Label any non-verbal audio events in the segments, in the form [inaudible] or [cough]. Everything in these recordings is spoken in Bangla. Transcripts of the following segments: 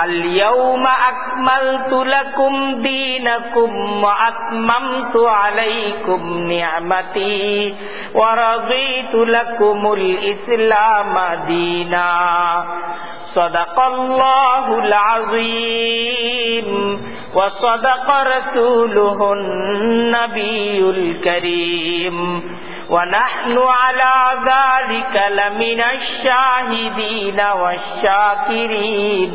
اليوم أكملت لكم دينكم وأتممت عليكم نعمتي ورضيت لكم الإسلام دينا. صدق الله العظيم. وصدق رسوله النبي الكريم. ونحن على ذلك لمن الشاهدين والشاكرين.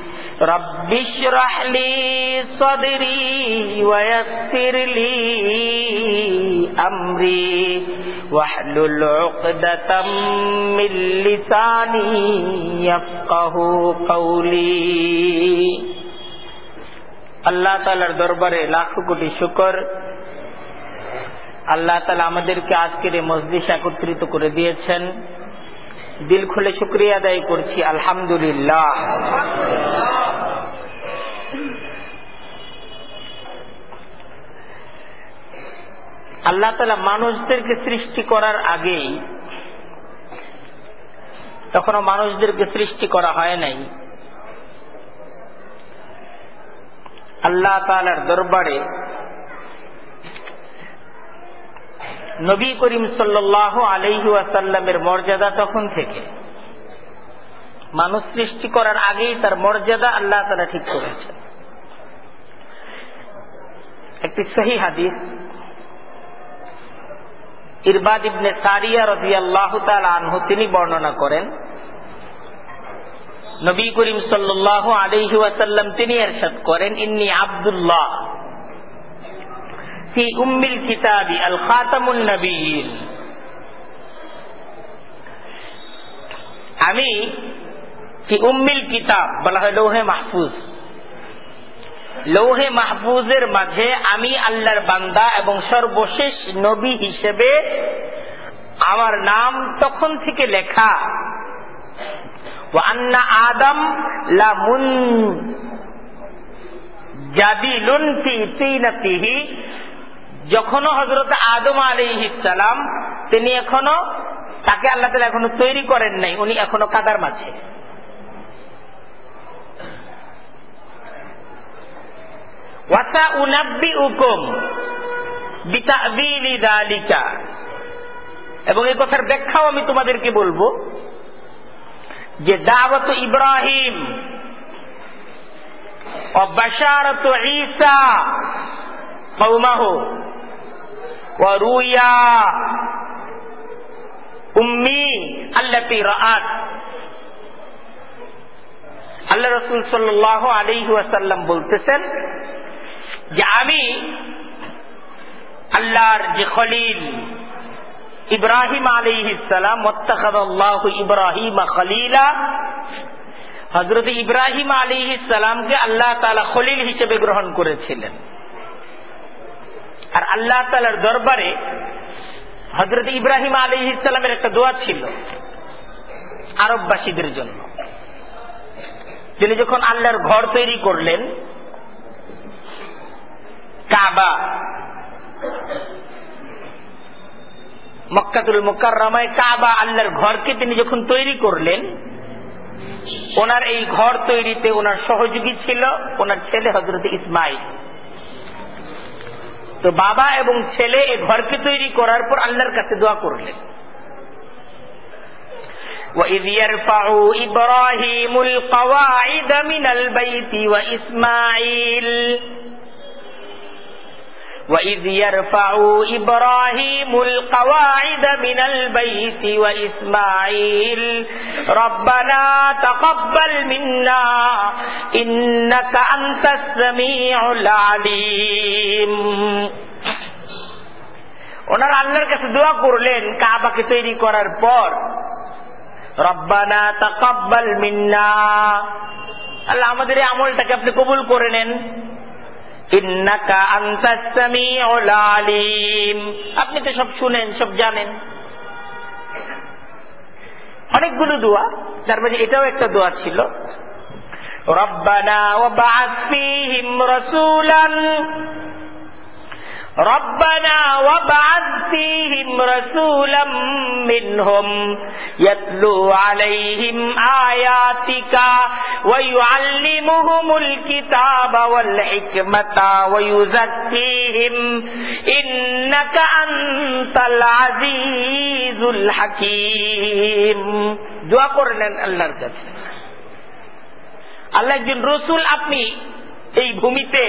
رب اشرح لي صدري ويسر لي أمري واحلل عقدة من لساني يفقه قولي আল্লাহ তালার দরবারে লাখ কোটি শুকর আল্লাহ তালা আমাদেরকে আজকের এই মসজিদ একত্রিত করে দিয়েছেন দিল খুলে শুক্রিয়া আদায় করছি, আলহামদুলিল্লাহ। আল্লাহ তালা মানুষদেরকে সৃষ্টি করার আগেই, তখনও মানুষদেরকে সৃষ্টি করা হয় নাই। আল্লাহ তালার দরবারে নবী করিম সাল্লাহ আলহি আসাল্লামের মর্যাদা তখন থেকে। মানুষ সৃষ্টি করার আগেই তার মর্যাদা আল্লাহ তালা ঠিক করেছেন। একটি সহি হাদিস, ইরবাদ ইবনে সারিয়া রবি আল্লাহ আনহু তিনি বর্ণনা করেন, নবী করিম সাল্লাহ আলহি ওয়াসাল্লাম তিনি এরশাদ করেন, ইন্নি আবদুল্লাহ। উম্মিল কিতাবি, আল খাতামুন নবীন আমি ফি উম্মিল কিতাব, বলা হয় লৌহে মাহফুজ। লৌহে মাহফুজের মাঝে আমি আল্লাহর বান্দা এবং সর্বশেষ নবী হিসেবে আমার নাম তখন থেকে লেখা। আন্না আদম লামুন জাদিলুন ফি যখনও হজরত আদম আলী ইসালাম তিনি এখনও তাকে আল্লাহ তালা এখনও তৈরি করেন নাই, উনি এখনও কাদার মাঝে। এবং এই কথার ব্যাখ্যাও আমি তোমাদেরকে বলব যে দাওয়াত ইব্রাহিম ও বাশারত ঈসা কৌমাহ আল্লাহ রসুল সাল্লাহ আলিহাসাল্লাম বলতেছেন যে আমি আল্লাহর যে খলিল ইব্রাহিম আলিহাল্লাম মত্তাহ ইব্রাহিম খলিলা হজরত ইব্রাহিম আলিহাল্লামকে আল্লাহ তালা খলিল হিসেবে গ্রহণ করেছিলেন। আর আল্লাহ তালার দরবারে হজরত ইব্রাহিম আলী ইসলামের একটা দোয়া ছিল আরববাসীদের জন্য। তিনি যখন আল্লাহর ঘর তৈরি করলেন, কাবা, মক্কাতুল মোকাররমায় কাবা আল্লাহর ঘরকে তিনি যখন তৈরি করলেন, ওনার এই ঘর তৈরিতে ওনার সহযোগী ছিল, ওনার ছেলে হজরত ইসমাইল। তো বাবা এবং ছেলে এই ঘরকে তৈরি করার পর আল্লাহর কাছে দোয়া করলেন وإذ يرفع إبراهيم القواعد من البيت وإسماعيل وإذ يرفع إبراهيم القواعد من البيت وإسماعيل ربنا تقبل منا إنك أنت السميع العليم ওনার আল্লাহর কাছে দোয়া করলেন কাবাকে তৈরি করার পর রব্বানা তাকাব্বাল মিন্না আল্লাহ আমাদের এই আমলটাকে আপনি কবুল করে নেন আপনি তো সব শুনেন, সব জানেন। অনেকগুলো দোয়া, তার মাঝে এটাও একটা দোয়া ছিল। রব্বানা ربنا وابعث فيهم رسولا منهم يتلو عليهم آياتك ويعلمهم الكتاب والحكمة ويزكيهم إنك أنت العزيز الحكيم দোয়া করলেন আল্লাহর কাছে আল্লাহ একজন রসুল আপনি এই ভূমিতে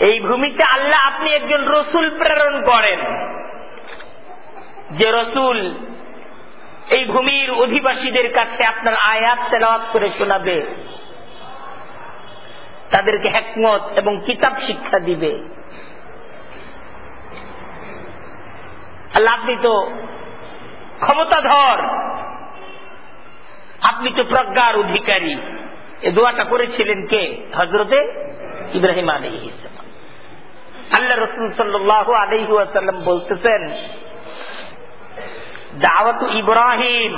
এই ভূমিতে আল্লাহ আপনি একজন রসুল প্রেরণ করেন। যে রসুল এই ভূমির অধিবাসীদের কাছে আপনার আয়াত তেলাওয়াত করে শোনাবে। তাদেরকে হেকমত এবং কিতাব শিক্ষা দিবে। আল্লাহ, আপনি তো ক্ষমতাধর। আপনি তো প্রজ্ঞার অধিকারী। এ দোয়াটা করেছিলেন কে? হজরতে ইব্রাহিম আলী ইসলাম আল্লাহ রসুল সাল্লাহ আলহি বলতেছেন, দাওয়াত ইব্রাহিম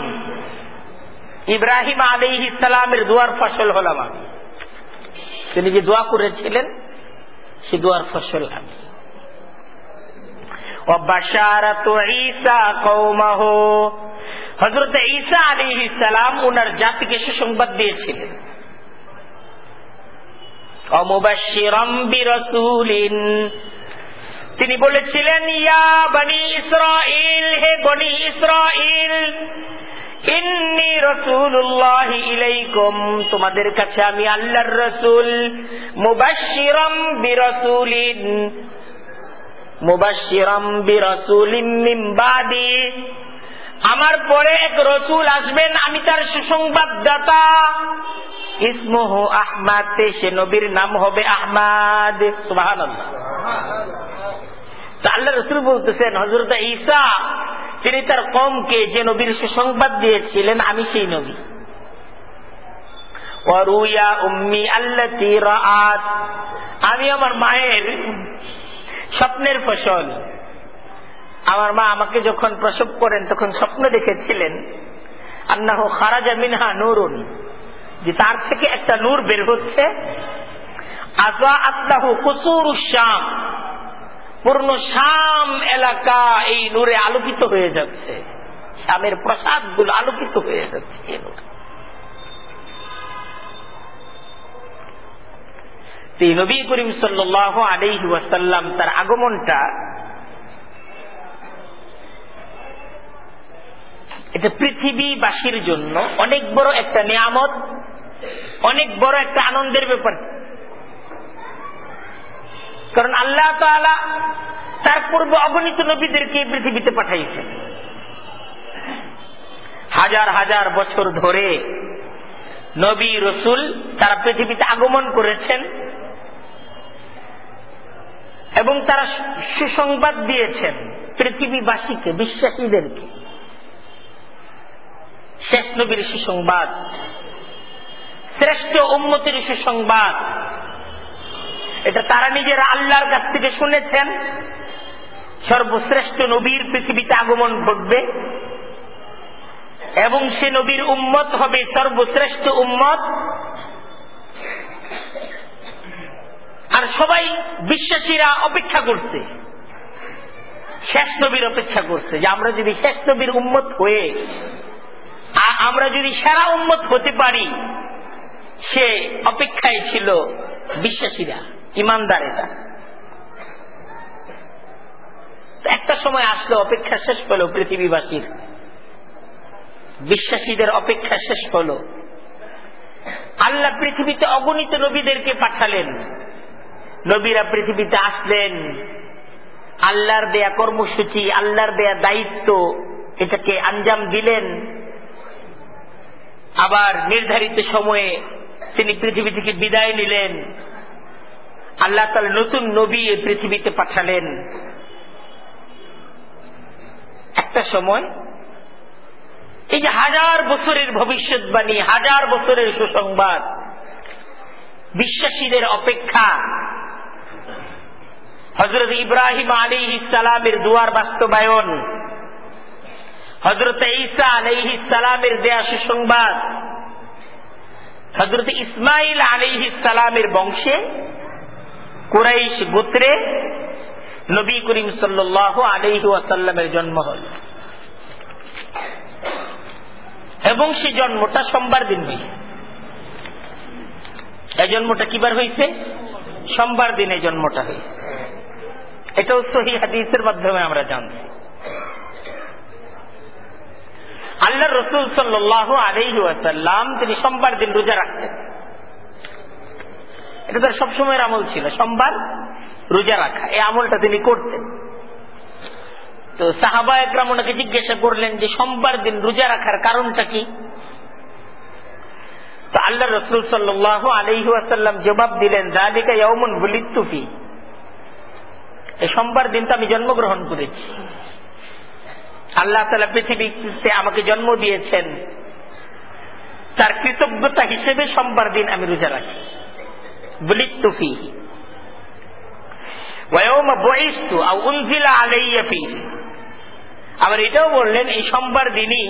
ইব্রাহিম আলহি ইসলামের দোয়ার ফসল হলাম আমি তিনি যে দোয়া করেছিলেন, সে দোয়ার ফসল আমি। হজরত ঈসা আলী ইসালাম ওনার জাতিকে সুসংবাদ দিয়েছিলেন। তিনি বলেছিলেন, ইয়া বনি ইসরাইল হে বনি ইসরাইল ইন্নি রসুল্লাহ ইলাইকুম, তোমাদের কাছে আমি আল্লাহর রসুল, মুবাশিরম বিরসুলিন। মুবাশিরম বিরসুলিন মিন বাদি। আমার পরে এক রসুল আসবেন, আমি তার সুসংবাদদাতা। ইসমুহু আহমাদ সে নবীর নাম হবে আহমাদ। আল্লাহ রসুল বলতেছেন হজরত ঈসা, তিনি তার কমকে যে নবীর সুসংবাদ দিয়েছিলেন, আমি সেই নবী। আমি আমার মায়ের স্বপ্নের ফসল। আমার মা আমাকে যখন প্রসব করেন, তখন স্বপ্ন দেখেছিলেন, আন্নাহ খারাজা মিনহা নুরুন। যে তার থেকে একটা নূর বের হচ্ছে। আজা আত্মাহু কুসুর শাম। পূর্ণ শাম এলাকা এই নূরে আলোকিত হয়ে যাচ্ছে। শামের প্রসাদগুলো আলোকিত হয়ে যাচ্ছে নবী করিম সাল্লাহ আলহি ওয়াসাল্লাম তার আগমনটা এটা পৃথিবীবাসীর জন্য অনেক বড় একটা নিয়ামত। অনেক বড় একটা আনন্দের ব্যাপার। কারণ আল্লাহ তালা তার পূর্বে অগণিত নবীদেরকে এই পৃথিবীতে পাঠাইছেন। হাজার হাজার বছর ধরে নবী রসুল তারা পৃথিবীতে আগমন করেছেন এবং তারা সুসংবাদ দিয়েছেন পৃথিবীবাসীকে, বিশ্বাসীদেরকে। শেষ নবীর সুসংবাদ শ্রেষ্ঠ উন্মতির সুসংবাদ এটা তারা নিজেরা আল্লাহর কাছ থেকে শুনেছেন। সর্বশ্রেষ্ঠ নবীর পৃথিবীতে আগমন ঘটবে। এবং সে নবীর উম্মত হবে সর্বশ্রেষ্ঠ উম্মত। আর সবাই বিশ্বাসীরা অপেক্ষা করছে। শেষ নবীর অপেক্ষা করছে যে আমরা যদি শেষ নবীর উম্মত হয়ে আমরা যদি সেরা উম্মত হতে পারি সে অপেক্ষায় ছিল বিশ্বাসীরা, ইমানদারেরা। একটা সময় আসলো, অপেক্ষা শেষ হলো পৃথিবীবাসীর। বিশ্বাসীদের অপেক্ষা শেষ হলো। আল্লাহ পৃথিবীতে অগণিত নবীদেরকে পাঠালেন। নবীরা পৃথিবীতে আসলেন। আল্লাহর দেয়া কর্মসূচি, আল্লাহর দেয়া দায়িত্ব, এটাকে আঞ্জাম দিলেন। আবার নির্ধারিত সময়ে তিনি পৃথিবী থেকে বিদায় নিলেন। আল্লাহ তার নতুন নবী এই পৃথিবীতে পাঠালেন। একটা সময় এই যে হাজার বছরের ভবিষ্যৎবাণী, হাজার বছরের সুসংবাদ, বিশ্বাসীদের অপেক্ষা হজরত ইব্রাহিম আলী ইসালামের দুয়ার বাস্তবায়ন হজরত ঈসা আলহ ইসালামের দেয়া সুসংবাদ হজরত ইসমাইল আলহ ইসালামের বংশে কুরাইশ গোত্রে নবী করিম সাল্লাহ আলহি ওয়াসাল্লামের জন্ম হল। এবং সে জন্মটা সোমবার দিন হয়েছে। এই জন্মটা কিবার হয়েছে? সোমবার দিনে জন্মটা হয়েছে। এটাও সহি হাদিসের মাধ্যমে আমরা জানছি। আল্লাহ রসুল সাল্লাহ আলহি ওয়াসাল্লাম তিনি সোমবার দিন রোজা রাখতেন। এটা তার সবসময়ের আমল ছিল, সোমবার রোজা রাখা। এই আমলটা তিনি করতেন। তো সাহাবা একরাম ওনাকে জিজ্ঞাসা করলেন যে, সোমবার দিন রোজা রাখার কারণটা কি? তো আল্লাহ রসুল সাল্লাহ আলহি আসাল্লাম জবাব দিলেন জালিকা ইয়মন বুলিতুফি এই সোমবার দিন তো আমি জন্মগ্রহণ করেছি। আল্লাহ তালা পৃথিবীতে আমাকে জন্ম দিয়েছেন। তার কৃতজ্ঞতা হিসেবে সোমবার দিন আমি রোজা রাখি। বুলিতুফি আবার এটাও বললেন, এই সোমবার দিনই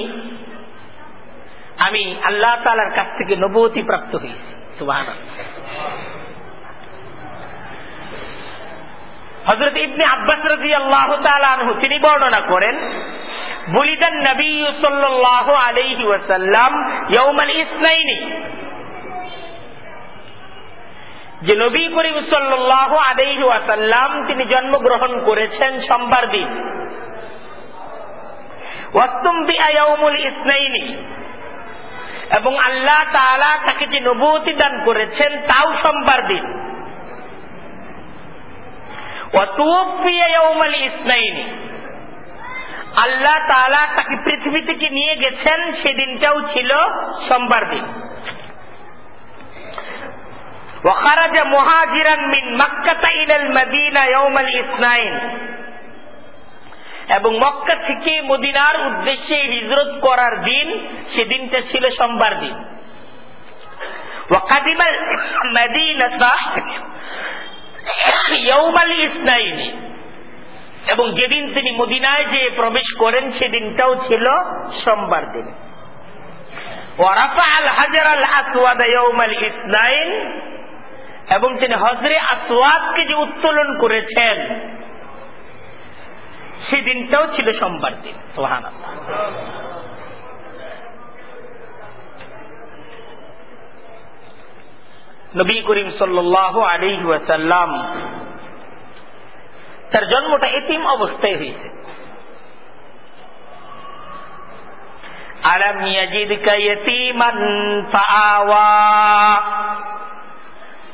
আমি আল্লাহ তালার কাছ থেকে নবতী প্রাপ্ত হয়েছি। সুবাহ হজরত ইবনে আব্বাস রাজি আল্লাহ তালু তিনি বর্ণনা করেন, বলিদান নবী সাল্লাহ আলহি ওয়াসাল্লাম ইয়ৌমাল ইসনাইনি। যে নবী করিম সাল্লাহ আলহি ওয়াসাল্লাম তিনি জন্মগ্রহণ করেছেন সোমবার দিন। ইসনাইনি। এবং আল্লাহ তালা তাকে যে নবতী দান করেছেন তাও সোমবার দিন। আল্লাহ তালা তাকে পৃথিবী থেকে নিয়ে গেছেন সেদিনটাও ছিল সোমবার দিন وخرج مهاجرا من مكة إلى المدينة يوم الاثنين এবং মক্কা থেকে মদিনার উদ্দেশ্যে হিজরত করার দিন সেদিনটা ছিল সোমবার দিন وقدم المدينة [coughs] এবং যেদিন তিনি মদিনায় যে প্রবেশ করেন, সেদিনটাও ছিল সোমবার দিন। এবং তিনি হজরে আসওয়াদকে যে উত্তোলন করেছেন, সেদিনটাও ছিল সোমবার দিন। নবী করিম সাল্লাহ আলী ওয়াসাল্লাম, তার জন্মটা এতিম অবস্থায় হয়েছে। আলাম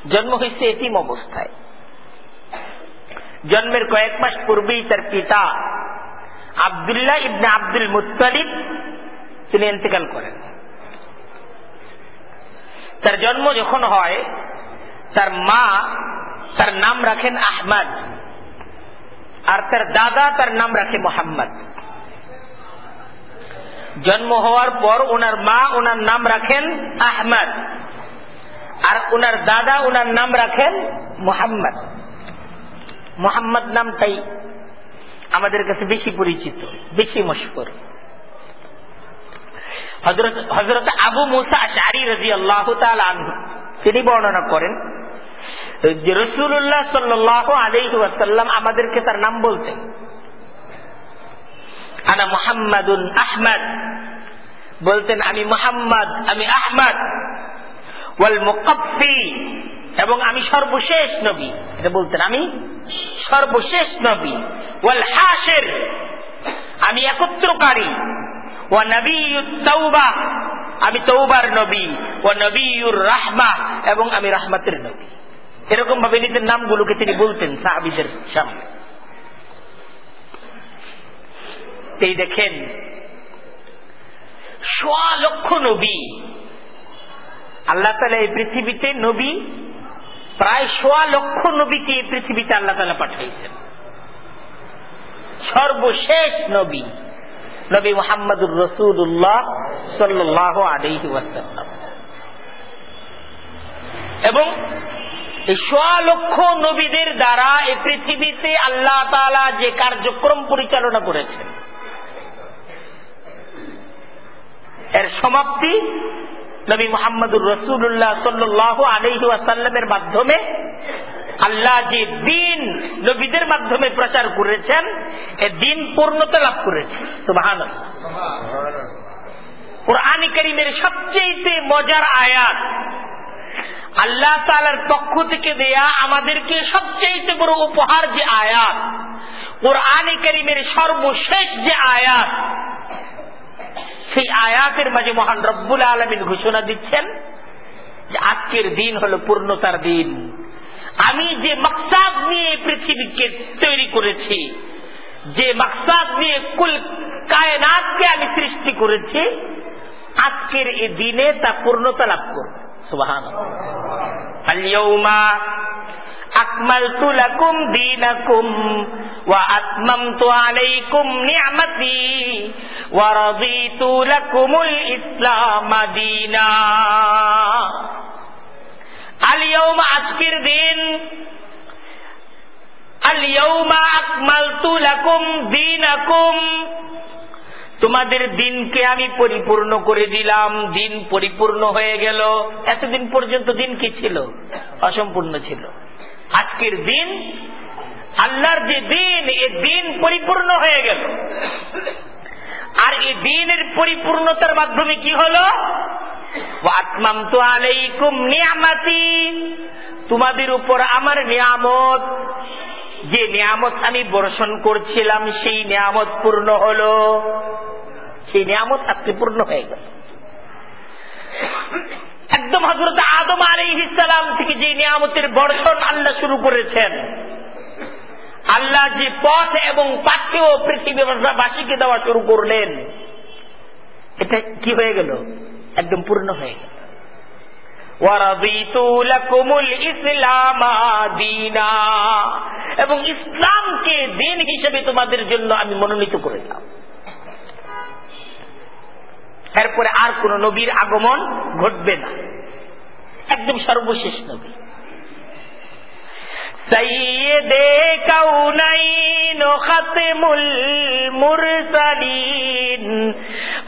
জন্ম হয়েছে এতিম অবস্থায়। জন্মের কয়েক মাস পূর্বেই তার পিতা আবদুল্লাহ ইবনে আব্দুল মুতালিব তিনি ইন্তেকাল করেন। তার জন্ম যখন হয়, তার মা তার নাম রাখেন আহমদ। আর তার দাদা তার নাম রাখে মোহাম্মদ। জন্ম হওয়ার পর ওনার মা ওনার নাম রাখেন আহমদ। আর ওনার দাদা ওনার নাম রাখেন মোহাম্মদ। মোহাম্মদ নামটাই আমাদের কাছে বেশি পরিচিত, বেশি মশকুর হজরত আবু মুসা আশারি রাজি আল্লাহ তিনি বর্ণনা করেন রসুল্লাহ সাল্লাহ আমাদেরকে তার নাম বলতেন। আনা মোহাম্মদুন আহমদ। বলতেন, আমি মোহাম্মদ, আমি আহমদ। ওয়াল এবং আমি সর্বশেষ নবী। এটা বলতেন আমি সর্বশেষ নবী। ওয়াল হাসের আমি একত্রকারী। আমি তৌবার নবী ও নবীর রাহমা এবং আমি রাহমাতের নবী এরকম ভাবে নিজের নামগুলোকে তিনি বলতেন সাহাবিদের সামনে এই দেখেন সোয়া লক্ষ নবী আল্লাহ তালা এই পৃথিবীতে নবী প্রায় সোয়া লক্ষ নবীকে এই পৃথিবীতে আল্লাহ তালা পাঠাইছেন সর্বশেষ নবী নবী মোহাম্মদুর রসুল্লাহ সাল্লাহ আলহি ওয়াসাল্লাম। এবং লক্ষ নবীদের দ্বারা এই পৃথিবীতে আল্লাহ তালা যে কার্যক্রম পরিচালনা করেছেন, এর সমাপ্তি নবী মোহাম্মদুর রসুল্লাহ সাল্লাহ আলহি আসাল্লামের মাধ্যমে আল্লাহ যে দিন নবীদের মাধ্যমে প্রচার করেছেন, এ দিন পূর্ণতা লাভ করেছে। সুবাহান কোরআন করিমের সবচেয়ে মজার আয়াত আল্লাহ তালার পক্ষ থেকে দেয়া আমাদেরকে সবচেয়ে বড় উপহার যে আয়াত, কোরআন করিমের সর্বশেষ যে আয়াত, সেই আয়াতের মাঝে মহান রব্বুল আলমিন ঘোষণা দিচ্ছেন যে আজকের দিন হল পূর্ণতার দিন। আমি যে মকসাদ নিয়ে পৃথিবীকে তৈরি করেছি যে মকসাদ নিয়ে কুল কায়নাতকে আমি সৃষ্টি করেছি আজকের এই দিনে তা পূর্ণতা লাভ করবে সুবাহান أكملت لكم دينكم وأتممت عليكم نعمتي ورضيت لكم الإسلام دينا আলিয়মা আজকের দিন। দিন তোমাদের দিনকে আমি পরিপূর্ণ করে দিলাম। দিন পরিপূর্ণ হয়ে গেল। এতদিন পর্যন্ত দিন কি ছিল? অসম্পূর্ণ ছিল। আজকের দিন, আল্লাহর যে দিন, এ দিন পরিপূর্ণ হয়ে গেল। আর এই দিনের পরিপূর্ণতার মাধ্যমে কি হলো? তোমাদের উপর আমার নিয়ামত। যে নিয়ামত আমি বর্ষণ করছিলাম, সেই নিয়ামত পূর্ণ হলো। সেই নিয়ামত আজকে পূর্ণ হয়ে গেল। একদম হজরত আদম আলী ইসালাম থেকে যে নিয়ামতের বর্ষণ আল্লাহ শুরু করেছেন। আল্লাহ যে পথ এবং পাঠ্যও পৃথিবীবাসীকে দেওয়া শুরু করলেন। এটা কি হয়ে গেল? একদম পূর্ণ হয়ে গেল। এবং ইসলামকে দিন হিসেবে তোমাদের জন্য আমি মনোনীত করেছিলাম। এরপরে আর কোন নবীর আগমন ঘটবে না। একদম সর্বশেষ নবী। সৈয়দে কৌনাইন খতমুল মুরসালিন।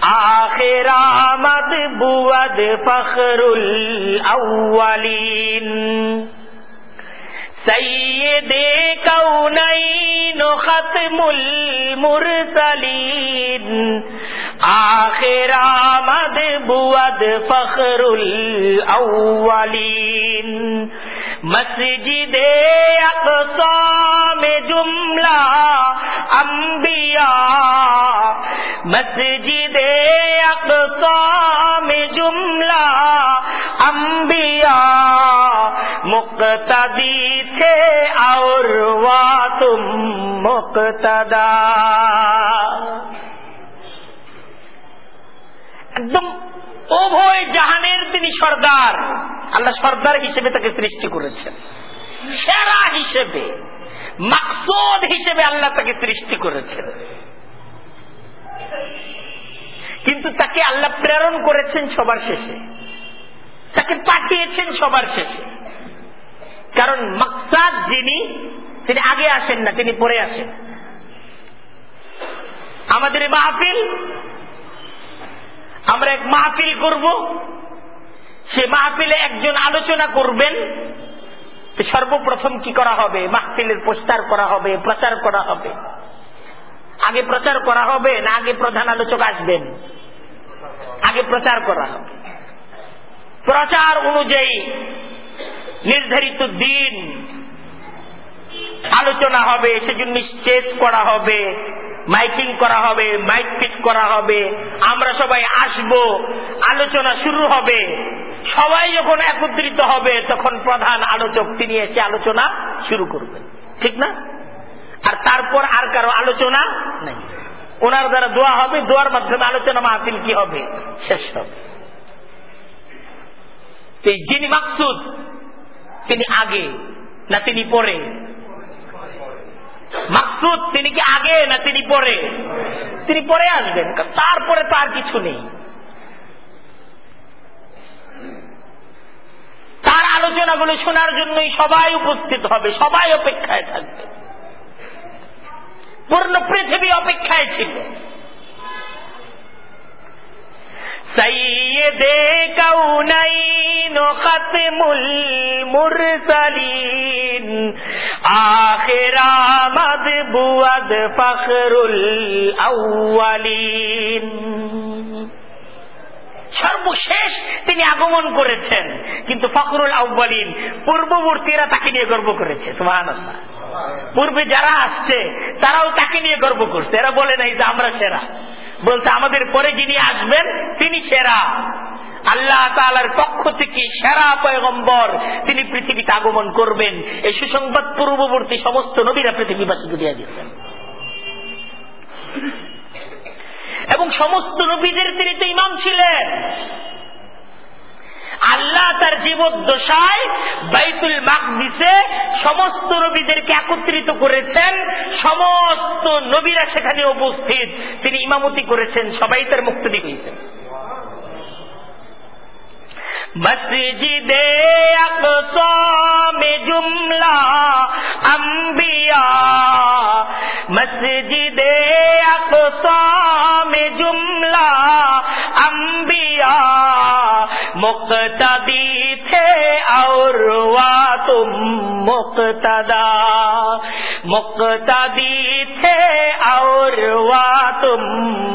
আখিরামদ বুয়াদ ফখরুল আউয়ালিন। সৈয়দে কৌনাইন খতমুল মুরসালিন। আখিরামদ বুয়াদ ফখরুল আউয়ালিন। মসজিদে আকসামে জুমলা আম্বিয়া। মসজিদে আকসামে জুমলা আম্বিয়া। মুক্তদি থে আর ওয়া তুম মুক্তদা। একদম উভয় জাহানের তিনি সর্দার। আল্লাহ সর্দার হিসেবে তাকে সৃষ্টি করেছেন। সেরা হিসেবে, মাকসুদ হিসেবে আল্লাহ তাকে সৃষ্টি করেছেন। কিন্তু তাকে আল্লাহ প্রেরণ করেছেন সবার শেষে। তাকে পাঠিয়েছেন সবার শেষে। কারণ মাকসাদ যিনি, তিনি আগে আসেন না, তিনি পরে আসেন। আমাদের মাহফিল, আমরা এক মাহফিল করব। সে মাহফিলে একজন আলোচনা করবেন সর্বপ্রথম কি করা হবে? মাহফিলের প্রস্তার করা হবে, প্রচার করা হবে। আগে প্রচার করা হবে না আগে প্রধান আলোচক আসবেন? আগে প্রচার করা হবে। প্রচার অনুযায়ী নির্ধারিত দিন আলোচনা হবে, সেজন্য স্টেজ করা হবে, মাইকিং করা হবে, মাইক ফিট করা হবে, আমরা সবাই আসব, আলোচনা শুরু হবে। সবাই যখন একত্রিত হবে, তখন প্রধান আলোচক তিনি এসে আলোচনা শুরু করবেন। ঠিক না? আর তারপর আর কারও আলোচনা নেই। ওনার দ্বারা দোয়া হবে, দোয়ার মাধ্যমে আলোচনা মাহফিল কি হবে? শেষ হবে। যিনি মাকসুদ, তিনি আগে না তিনি পরে? মাকসুদ, তিনি কি আগে না তিনি পরে? তিনি পরে আসবেন। তারপরে তার কিছু নেই। তার আলোচনাগুলো শোনার জন্যই সবাই উপস্থিত হবে, সবাই অপেক্ষায় থাকবে। পূর্ণ পৃথিবী অপেক্ষায় ছিল। সৈয়দে কৌনাইন খতমুল মুরসালিন আখিরামদ বুয়াদ ফখরুল আউয়ালিন। সর্বশেষ তিনি আগমন করেছেন। কিন্তু ফখরুল আউ্বালিন পূর্ববর্তীরা তাকে নিয়ে গর্ব করেছে সুহান পূর্বে যারা আসছে, তারাও তাকে নিয়ে গর্ব করছে। এরা বলে নাই যে আমরা সেরা। বলতে আমাদের পরে যিনি আসবেন, তিনি সেরা। আল্লাহ তালার পক্ষ থেকে সেরা পয়গম্বর তিনি পৃথিবীতে আগমন করবেন। এই সুসংবাদ পূর্ববর্তী সমস্ত নবীরা পৃথিবীবাসীকে দিয়ে দিয়েছেন। এবং সমস্ত নবীদের তিনি তো ইমাম ছিলেন। আল্লাহ তার জীবদ্দশায় বাইতুল মাকদিসে সমস্ত নবীদেরকে একত্রিত করেছেন। সমস্ত নবীরা সেখানে উপস্থিত। তিনি ইমামতি করেছেন, সবাই তার মুক্তি হয়েছেন। মসজিদে মে জুমলা আম্বিয়া মসজিদে মে জুমলা अम्बिया मुक्तदी थे और वा तुम मुक्तदा मुक्तदी थे और वा तुम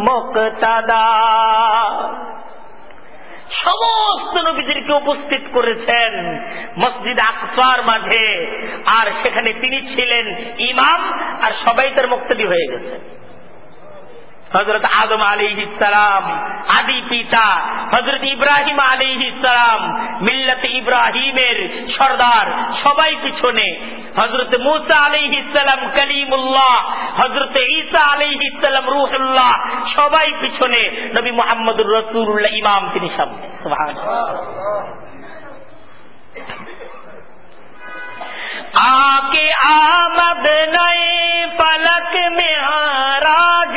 मुक्तदा সমস্ত নবীদেরকে উপস্থিত করেছেন মসজিদ আকসার মাঝে। আর সেখানে তিনি ছিলেন ইমাম, আর সবাই তার মুক্তি হয়ে গেছে। হজরত আদম আলী ইসালাম আদি পিতা হজরত ইব্রাহিম আলী ইসালাম মিল্লত ইব্রাহিমের সর্দার, সবাই পিছনে। হজরত মুসা আলী ইসালাম কলিমুল্লাহ হজরত ঈসা আলী ইসালাম রুহুল্লাহ, সবাই পিছনে। নবী মোহাম্মদুর রসুল্লাহ ইমাম তিনি সামনে। आके आमद नए पलक में राज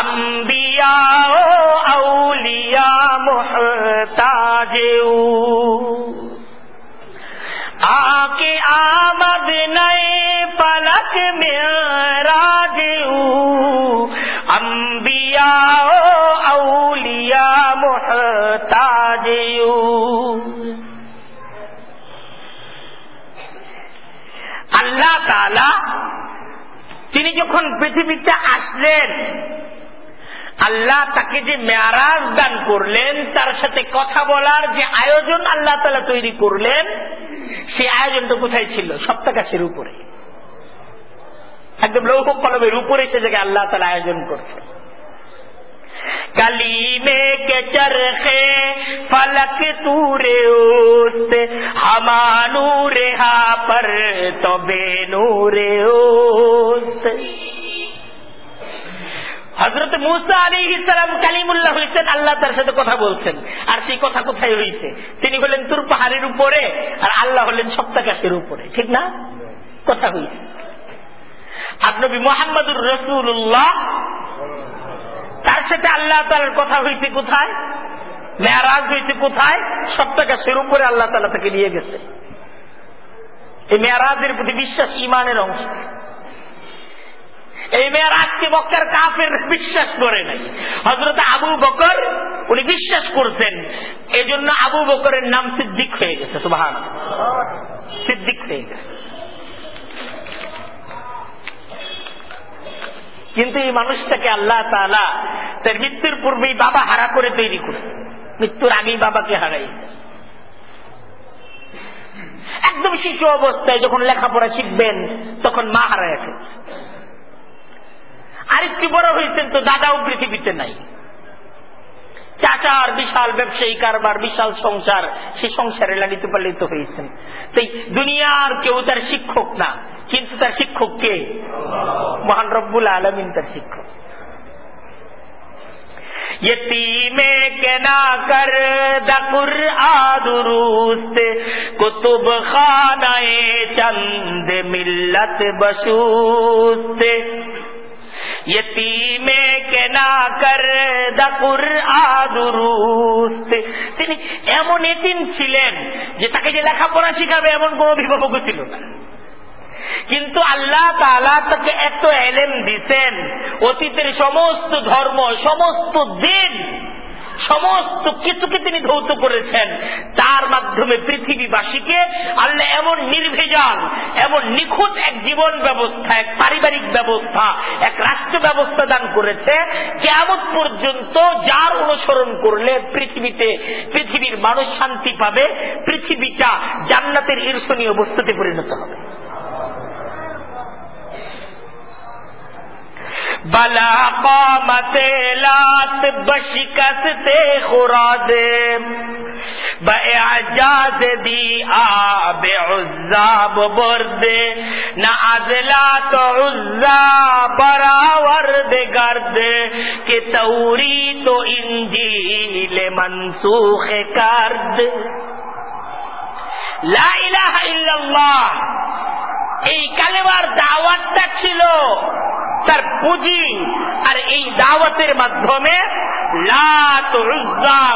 अम्बिया औलिया मोहताज आके आमद नए पलक में राज अम्बिया औलिया मोहताज আল্লাহ তিনি যখন পৃথিবীতে আসলেন, আল্লাহ তাকে যে মেয়ারাজ দান করলেন, তার সাথে কথা বলার যে আয়োজন আল্লাহ তালা তৈরি করলেন, সেই আয়োজনটা কোথায় ছিল? সপ্তাকাশের উপরে। একদম লৌহ কলমের উপরে সে জায়গায় আল্লাহ তালা আয়োজন করছে कलीमे के चरखे फलक तूरे उस्त हमानूरे हा पर तो बेनूरे उस्त হজরত মুসা আলী ইসলাম কালিমুল্লাহ হয়েছেন আল্লাহ তার সাথে কথা বলছেন আর সেই কথা কোথায় হয়েছে তিনি হলেন তুর পাহাড়ের উপরে আর আল্লাহ হলেন সপ্তাকাশের উপরে ঠিক না কথা হয়েছে আর নবী মোহাম্মদুর রসুল্লাহ তার সাথে আল্লাহ তালার কথা হইতে কোথায়? মেয়ারাজ হইতে কোথায়? সপ্তাকাশের উপরে আল্লাহ তালা তাকে নিয়ে গেছে। এই মেয়ারাজের প্রতি বিশ্বাস ইমানের অংশ। এই মেয়ারাজকে মক্কার কাফের বিশ্বাস করে নাই। হজরত আবু বকর, উনি বিশ্বাস করছেন। এই জন্য আবু বকরের নাম সিদ্দিক হয়ে গেছে সুবাহ সিদ্দিক হয়ে গেছে। কিন্তু এই মানুষটাকে আল্লাহ তালা তার মৃত্যুর পূর্বেই বাবা হারা করে তৈরি করে মৃত্যুর আগেই বাবাকে হারাই একদম শিশু অবস্থায় যখন লেখাপড়া শিখবেন, তখন মা হারায় ফেলছে। আরেকটু বড় হয়েছেন তো দাদাও পৃথিবীতে নাই। চাচার বিশাল ব্যবসায়ী কারবার, বিশাল সংসার সে সংসারে লালিত পালিত হয়েছেন। তাই দুনিয়ার কেউ তার শিক্ষক না। কিন্তু তার শিক্ষক কে? মহান রব্বুল আলমিন তার শিক্ষক। یتیمے کے نہ کر دا درست کتب خانہ چند ملت بشوست ইতিমে কেনা কর তিনি এমন এতিম ছিলেন যে তাকে যে লেখাপড়া শিখাবে এমন কোন অভিভাবক ছিল না। কিন্তু আল্লাহ তালা তাকে এত এলেম দিতেন, অতীতের সমস্ত ধর্ম, সমস্ত দিন, সমস্ত কিছুকে তিনি ধৌত করেছেন। তার মাধ্যমে পৃথিবীবাসীকে আল্লাহ এমন নির্ভেজাল, এমন নিখুঁত এক জীবন ব্যবস্থা, এক পারিবারিক ব্যবস্থা, এক রাষ্ট্র ব্যবস্থা দান করেছে কেমন পর্যন্ত যার অনুসরণ করলে পৃথিবীতে পৃথিবীর মানুষ শান্তি পাবে, পৃথিবীটা জান্নাতের ঈর্ষণীয় বস্তুতে পরিণত হবে। بلا قامت لات بشکست خراد بإعجاز دی آب عزاب برد نہ عزلات عزا براورد گرد کہ توری تو انجیل منسوخ کرد لا الہ الا اللہ এই কালেমার দাওয়াতটা ছিল তার পুঁজি আর এই দাওয়াতের মাধ্যমে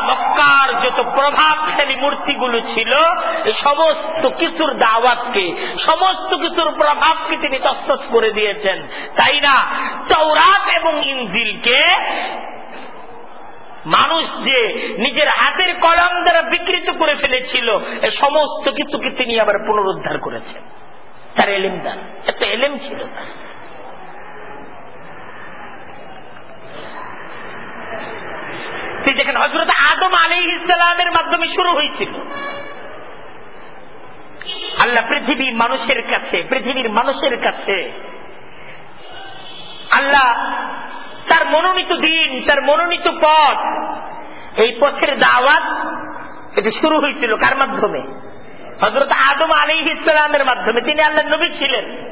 মক্কার যত প্রভাবশালী মূর্তিগুলো ছিল সমস্ত কিছুর দাওয়াতকে, সমস্ত কিছুর প্রভাবকে তিনি তস্তস করে দিয়েছেন। তাই না? চৌরাত এবং ইনজিলকে মানুষ যে নিজের হাতের কলম দ্বারা বিকৃত করে ফেলেছিল এই সমস্ত কিছুকে তিনি আবার পুনরুদ্ধার করেছেন। তার এলিম দান এত এলিম ছিল তার। দেখেন হজরত আদম আলী ইসলামের মাধ্যমে শুরু হয়েছিল। আল্লাহ পৃথিবী মানুষের কাছে, পৃথিবীর মানুষের কাছে আল্লাহ তার মনোনীত দিন, তার মনোনীত পথ, এই পথের দাওয়াত এটি শুরু হয়েছিল কার মাধ্যমে? হজরত আদম আলী ইসলামের মাধ্যমে। তিনি আল্লাহ নবী ছিলেন।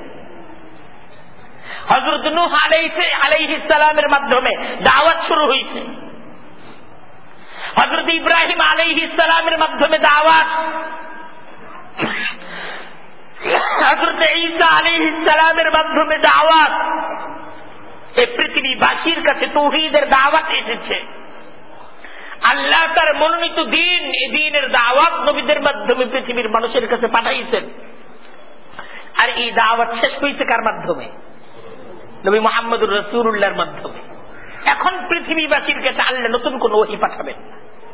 হজরত নুহ আলাই আলাই ইসলামের মাধ্যমে দাওয়াত শুরু হয়েছে। হজরত ইব্রাহিম আলাই ইসলামের মাধ্যমে দাওয়াত। হজরত ঈসা আলী ইসলামের মাধ্যমে দাওয়াত। এই পৃথিবীবাসীর কাছে তৌহিদের দাওয়াত এসেছে। আল্লাহ তার মনোনীত দিন এই দিনের দাওয়াত নবীদের মাধ্যমে পৃথিবীর মানুষের কাছে পাঠাইছেন। আর এই দাওয়াত শেষ হয়েছে কার মাধ্যমে? নবী মোহাম্মদুর রসুল্লাহর মাধ্যমে। এখন পৃথিবীবাসীর কাছে আল্লাহ নতুন কোন ওহি পাঠাবেন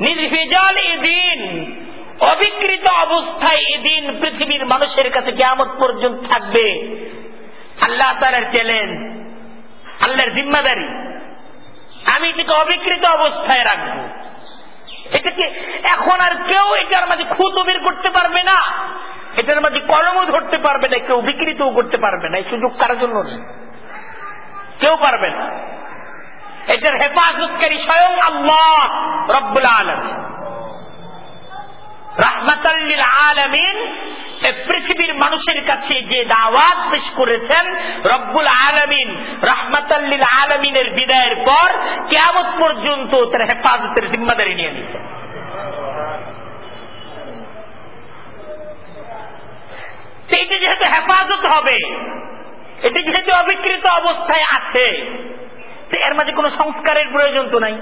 নির্ভেজাল এ দিন, অবিকৃত অবস্থায় এদিন পৃথিবীর মানুষের কাছে কেমন পর্যন্ত থাকবে। আল্লাহ তার চ্যালেঞ্জ আল্লাহর জিম্মাদারি। আমি এটাকে অবিকৃত অবস্থায় রাখব। এটাকে এখন আর কেউ এটার মাঝে খুঁত বের করতে পারবে না। এটার মাঝে কলমও ধরতে পারবে না, কেউ বিকৃতও করতে পারবে না। এই সুযোগ কার জন্য নেই। কেউ পারবে না। এটার হেফাজতকারী স্বয়ং আল্লাহ রব্বুল আলম রাহমাতাল্লিল আলমিন পৃথিবীর মানুষের কাছে যে দাওয়াত পেশ করেছেন রব্বুল আলমিন রাহমাতাল্লিল আলমিনের বিদায়ের পর কেমন পর্যন্ত তার হেফাজতের জিম্মাদারি নিয়ে নিয়েছেন যেহেতু হেফাজত হবে, এটি যেহেতু অবিকৃত অবস্থায় আছে এর মাঝে কোনো সংস্কারের প্রয়োজন তো নাই।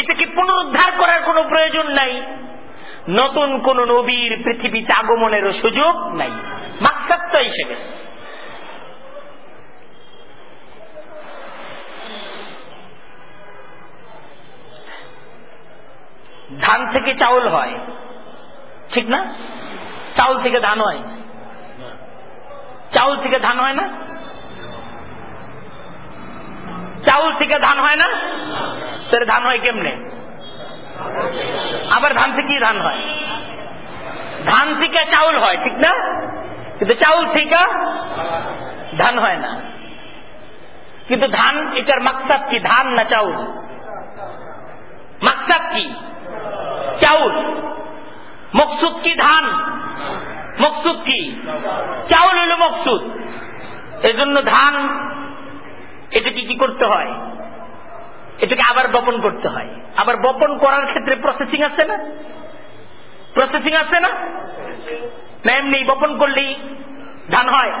এটাকে পুনরুদ্ধার করার কোনো প্রয়োজন নাই? নতুন কোন নবীর পৃথিবীতে আগমনের সুযোগ নাই। মাকসাদ তো এসে গেছে ধান থেকে চাউল হয়। ঠিক না? চাউল থেকে ধান হয়। চাউল থেকে ধান হয় না? চাউল থেকে ধান হয় না? তাহলে ধান হয় কেমনে? আবার ধান থেকে ধান হয়? ধান থেকে চাউল হয়, ঠিক না? কিন্তু চাউল থেকে ধান হয় না। কিন্তু ধান, এটার মাকসাদ কি? ধান না চাউল? মাকসাদ কি? চাউল। মকসুদ কি ধান? মকসুদ কি? চাউল হইল মকসুদ। এজন্য ধান এটাকে কি করতে হয়? এটাকে আবার বপন করতে হয়। আবার বপন করার ক্ষেত্রে প্রসেসিং আছে না? প্রসেসিং আছে না? না, এমনি বপন করলেই ধান হয়।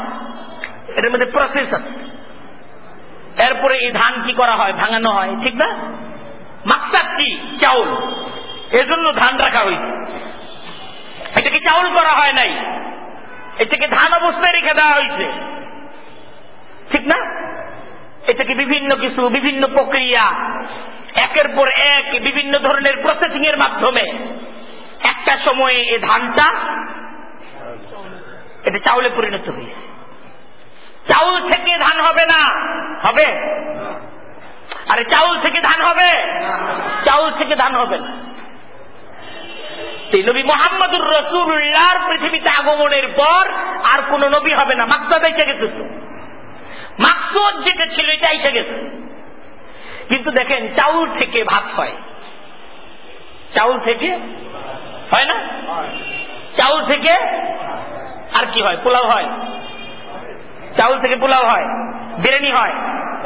এটার মধ্যে প্রসেস আছে। এরপরে এই ধান কি করা হয়? ভাঙানো হয়, ঠিক না? মাকসাদ কি? চাউল। এজন্য ধান রাখা হয়েছে। এটাকে চাউল করা হয় নাই। এটাকে ধান অবস্থায় রেখে দেওয়া হয়েছে। ঠিক না? এটাকে বিভিন্ন কিছু, বিভিন্ন প্রক্রিয়া, একের পর এক বিভিন্ন ধরনের প্রসেসিং এর মাধ্যমে। একটা সময়ে এই ধানটা, এটা চাউলে পরিণত হয়েছে। চাউল থেকে ধান হবে না, হবে? আরে চাউল থেকে ধান হবে? চাউল থেকে ধান হবে না। নবী মোহাম্মদুর রসুল্লাহর পৃথিবীতে আগমনের পর আর কোন নবী হবে না। মাকসাদ এসে গেছে তো। মাকসুদ যেটা ছিল, এটা এসে গেছে। কিন্তু দেখেন, চাউল থেকে ভাত হয়। চাউল থেকে হয় না? চাউল থেকে আর কি হয়? পোলাও হয়। চাউল থেকে পোলাও হয়, বিরিয়ানি হয়,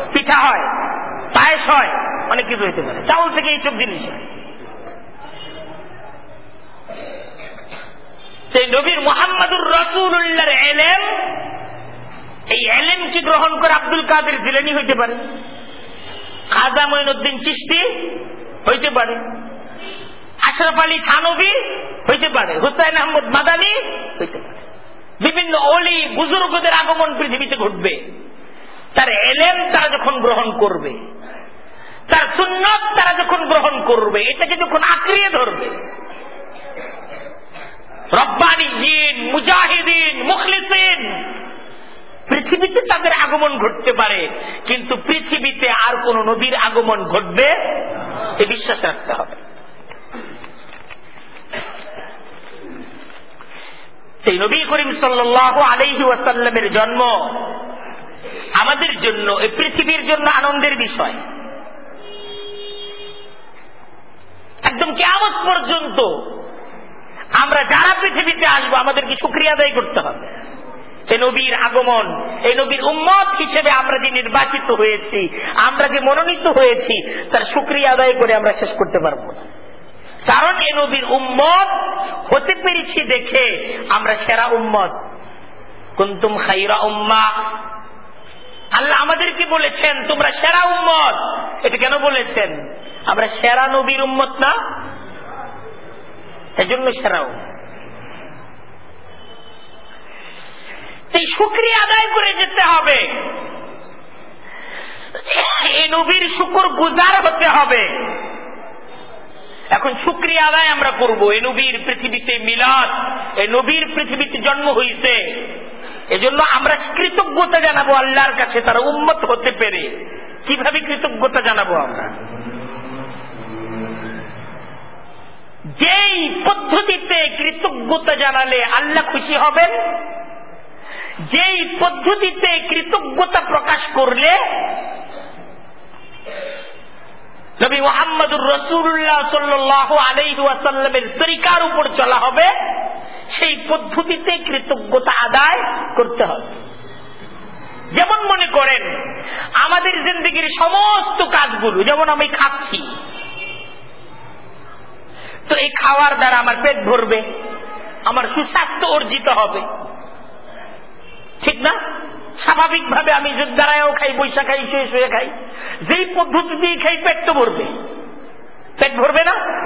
পিঠা হয়, পায়েস হয়, অনেক কিছু হইতে পারে। চাউল থেকে এইসব জিনিস হয়। সেই নবীর মোহাম্মদুর রসুল্লাহর এলেম এই এলেমকে গ্রহণ করে আব্দুল কাদের জিলানি হইতে পারে? খাজা মঈনুদ্দিন চিস্তি হইতে পারে। আশরাফ আলী থানবী হইতে পারে। হুসাইন আহমদ মাদানি হইতে পারে। বিভিন্ন অলি বুজুর্গদের আগমন পৃথিবীতে ঘটবে। তার এলেম তারা যখন গ্রহণ করবে, তার সুন্নত তারা যখন গ্রহণ করবে, এটাকে যখন আঁকড়িয়ে ধরবে রব্বানি মুজাহিদিন, মুখলিসিন পৃথিবীতে তাদের আগমন ঘটতে পারে, কিন্তু পৃথিবীতে আর কোন নবীর আগমন ঘটবে? এ বিশ্বাস রাখতে হবে। সেই নবী করিম সাল্লাহ আলহি ওয়াসাল্লামের জন্ম আমাদের জন্য, এই পৃথিবীর জন্য আনন্দের বিষয়। একদম কেমন পর্যন্ত আমরা যারা পৃথিবীতে আসব, আমাদেরকে সুক্রিয়া আদায় করতে হবে। এই নবীর আগমন এই নবীর উম্মত হিসেবে আমরা যে নির্বাচিত হয়েছি, আমরা যে মনোনীত হয়েছি, তার সুক্রিয়া আদায় করে আমরা শেষ করতে পারব কারণ এ নবীর উম্মত হতে পেরেছি দেখে আমরা সেরা উম্মত। কুন্তুম খাইরা উম্মা। আল্লাহ আমাদেরকে বলেছেন, তোমরা সেরা উম্মত। এটা কেন বলেছেন? আমরা সেরা নবীর উম্মত না? এজন্য সেরা এই শুক্রিয়া আদায় করে যেতে হবে। এই নবীর শুকুর গুজার হতে হবে। এখন শুক্রিয়া আদায় আমরা করব। এ নবীর পৃথিবীতে মিলাদ এ নবীর পৃথিবীতে জন্ম হয়েছে এজন্য আমরা কৃতজ্ঞতা জানাব আল্লাহর কাছে, তারা উন্মত হতে পেরে। কীভাবে কৃতজ্ঞতা জানাব আমরা? যেই পদ্ধতিতে কৃতজ্ঞতা জানালে আল্লাহ খুশি হবেন যেই পদ্ধতিতে কৃতজ্ঞতা প্রকাশ করলে নবী মোহাম্মদুর রসুল্লাহ সাল্লাহ আলাইসাল্লামের তরিকার উপর চলা হবে, সেই পদ্ধতিতে কৃতজ্ঞতা আদায় করতে হবে। যেমন মনে করেন, আমাদের জিন্দগির সমস্ত কাজগুলো, যেমন আমি খাচ্ছি, তো এই খাওয়ার দ্বারা আমার পেট ভরবে, আমার সুস্বাস্থ্য অর্জিত হবে। ঠিক না? স্বাভাবিকভাবে আমি দাঁড়ায়ও খাই বৈশা খাই শুয়ে শুয়ে খাই। যেই পদ্ধতি দিয়ে খাই, পেট তো ভরবে। পেট ভরবে না?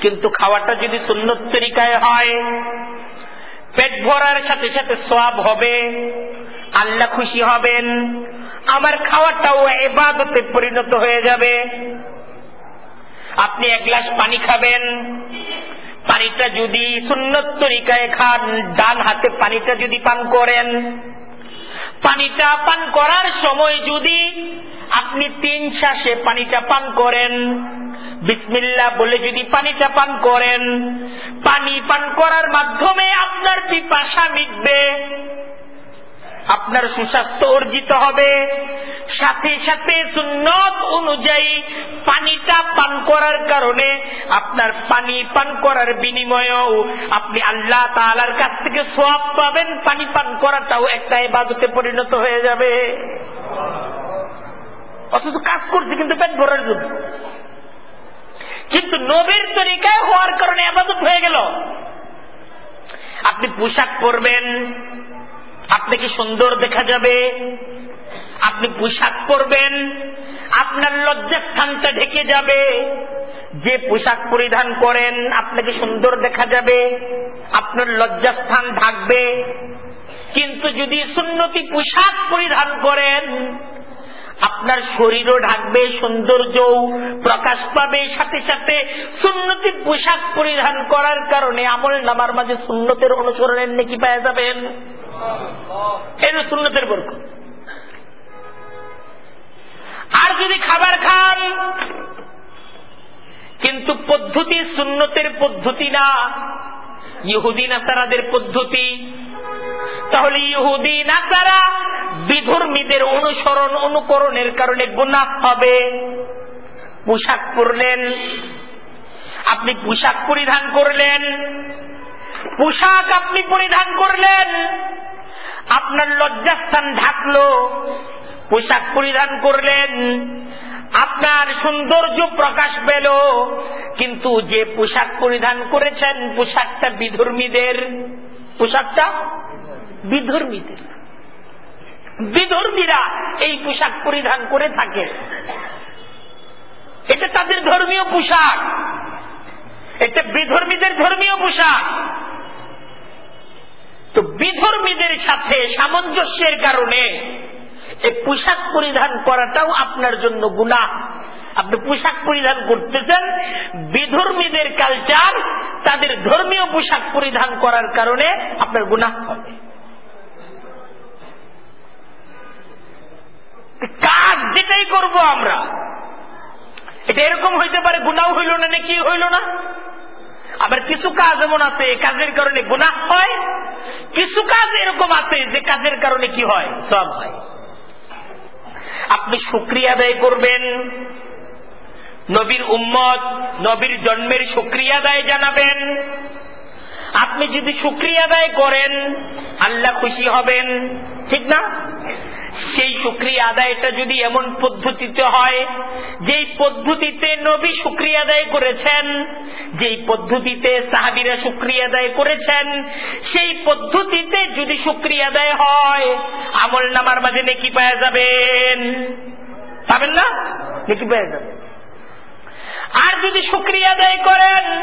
কিন্তু খাওয়াটা যদি সুন্নত তরিকায় হয়, পেট ভরার সাথে সাথে সব হবে, আল্লাহ খুশি হবেন, আমার খাওয়াটাও এবাদতে পরিণত হয়ে যাবে। আপনি এক গ্লাস পানি খাবেন পানিটা যদি সুন্নত তরিকায় খান, ডান হাতে পানিটা যদি পান করেন। পানিটা পান করার সময় যদি আপনি তিন শ্বাসে পানিটা পান করেন বিসমিল্লা বলে যদি পানিটা পান করেন, পানি পান করার মাধ্যমে আপনার পিপাসা মিটবে, আপনার সুস্বাস্থ্য অর্জিত হবে সাথে সাথে সুন্নত অনুযায়ী পানিটা পান করার কারণে আপনার পানি পান করার বিনিময়েও আপনি আল্লাহ তালার কাছ থেকে সোয়াব পাবেন। পানি পান করাটাও একটা এবাদতে পরিণত হয়ে যাবে। অথচ কাজ করছে কিন্তু পেট ভরার জন্য। কিন্তু নবীর তরিকায় হওয়ার কারণে আবাদত হয়ে গেল। আপনি পোশাক পরবেন আপনাকে সুন্দর দেখা যাবে? আপনি পোশাক পরবেন, আপনার লজ্জাস্থানটা ঢেকে যাবে। যে পোশাক পরিধান করেন, আপনাকে সুন্দর দেখা যাবে, আপনার লজ্জাস্থান ঢাকবে। কিন্তু যদি সুন্নতি পোশাক পরিধান করেন, আপনার শরীরও ঢাকবে, সৌন্দর্যও প্রকাশ পাবে। সাথে সাথে সুন্নতি পোশাক পরিধান করার কারণে আমল নামার মাঝে সুন্নতের অনুসরণের নেকি পাওয়া যাবেন। এর সুন্নতের বরক আর যদি খাবার খান, কিন্তু পদ্ধতি সুন্নতের পদ্ধতি না, ইহুদি নাসারাদের পদ্ধতি, তাহলে ইহুদি নাসারা বিধর্মীদের অনুসরণ, অনুকরণের কারণে গুণা হবে। পোশাক পরলেন, আপনি পোশাক পরিধান করলেন, পোশাক আপনি পরিধান করলেন, আপনার লজ্জাস্থান ঢাকলো পোশাক পরিধান করলেন। আপনার সৌন্দর্য প্রকাশ পেল। কিন্তু যে পোশাক পরিধান করেছেন, পোশাকটা বিধর্মীদের পোশাকটা বিধর্মীদের। বিধর্মীরা এই পোশাক পরিধান করে থাকে এটা তাদের ধর্মীয় পোশাক। এটা বিধর্মীদের ধর্মীয় পোশাক। তো বিধর্মীদের সাথে সামঞ্জস্যের কারণে এই পোশাক পরিধান করাটাও আপনার জন্য গুণা আপনি পোশাক পরিধান করতেছেন, বিধর্মীদের কালচার তাদের ধর্মীয় পোশাক পরিধান করার কারণে আপনার গুণা হবে। কাজ যেটাই করব আমরা, এটা এরকম হইতে পারে গুণাও হইল না, নাকি হইল না। আবার কিছু কাজ এমন আছে কাজের কারণে গুণা হয়, কিছু কাজ এরকম আছে যে কাজের কারণে কি হয়? সব হয়। আপনি সুক্রিয়া আদায় করবেন। নবীর উম্মত, নবীর জন্মের সুক্রিয়া আদায় জানাবেন। আপনি যদি সুক্রিয়া আদায় করেন, আল্লাহ খুশি হবেন। ঠিক না? সেই সুক্রিয়া আদায়টা যদি এমন পদ্ধতিতে হয়, যেই পদ্ধতিতে নবী সুক্রিয়া আদায় করেছেন, যেই পদ্ধতিতে সাহাবিরা সুক্রিয়া আদায় করেছেন, সেই পদ্ধতিতে যদি সুক্রিয়া আদায় হয়, আমল নামার মাঝে নেকি পাওয়া যাবেন। পাবেন না? নেকি পাওয়া যাবে। আর যদি সুক্রিয়া আদায় করেন,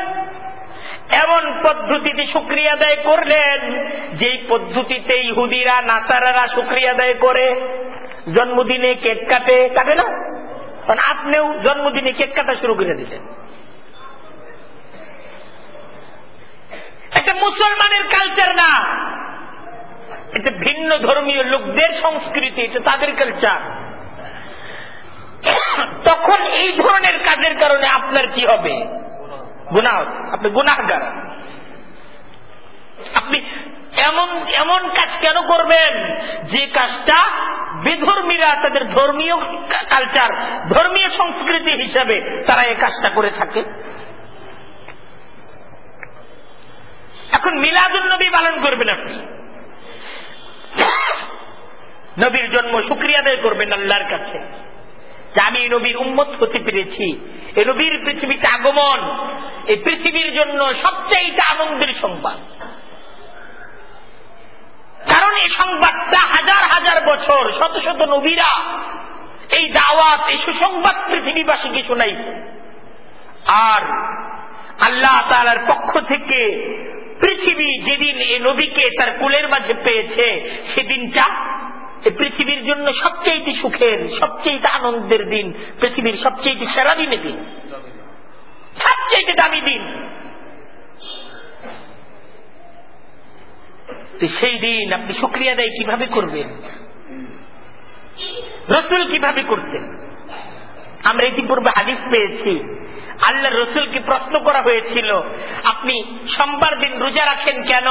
এমন পদ্ধতিতে সুক্রিয়া আদায় করলেন, যেই পদ্ধতিতে ইহুদিরা, নাসারারা সুক্রিয়া আদায় করে, জন্মদিনে কেক কাটে কাটে না? কারণ আপনিও জন্মদিনে কেক কাটা শুরু করে দিলেন। একটা মুসলমানের কালচার না। এটা ভিন্ন ধর্মীয় লোকদের সংস্কৃতি, এটা তাদের কালচার তখন এই ধরনের কাজের কারণে আপনার কি হবে? গুনাহ আপনি গুনাহগার। আপনি এমন এমন কাজ কেন করবেন? যে কাজটা বিধর্মীরা তাদের ধর্মীয় কালচার ধর্মীয় সংস্কৃতি হিসাবে তারা এই কাজটা করে থাকে। এখন মিলাদুল নবী পালন করবেন আপনি। নবীর জন্ম সুক্রিয়া আদায় করবেন আল্লাহর কাছে। যে আমি নবীর উম্মত হতে পেরেছি। এ নবীর পৃথিবীতে আগমন এই পৃথিবীর জন্য সবচেয়ে আনন্দের সংবাদ। কারণ এই সংবাদটা হাজার হাজার বছর শত শত নবীরা এই দাওয়াত, এই সুসংবাদ পৃথিবীবাসীকে শোনাই আর আল্লাহ তালার পক্ষ থেকে পৃথিবী যেদিন এই নবীকে তার কুলের মাঝে পেয়েছে সেদিনটা পৃথিবীর জন্য সবচেয়ে সুখের সবচেয়ে আনন্দের দিন, পৃথিবীর সবচেয়ে সেরা দিনের দিন সবচেয়ে দামি দিন। সেই দিন আপনি শুক্রিয়া দেয় কীভাবে করবেন? রসুল কীভাবে করতেন? আমরা ইতিপূর্বে হাদিস পেয়েছি। আল্লাহ রসুলকে প্রশ্ন করা হয়েছিল? আপনি সোমবার দিন রোজা রাখেন কেন?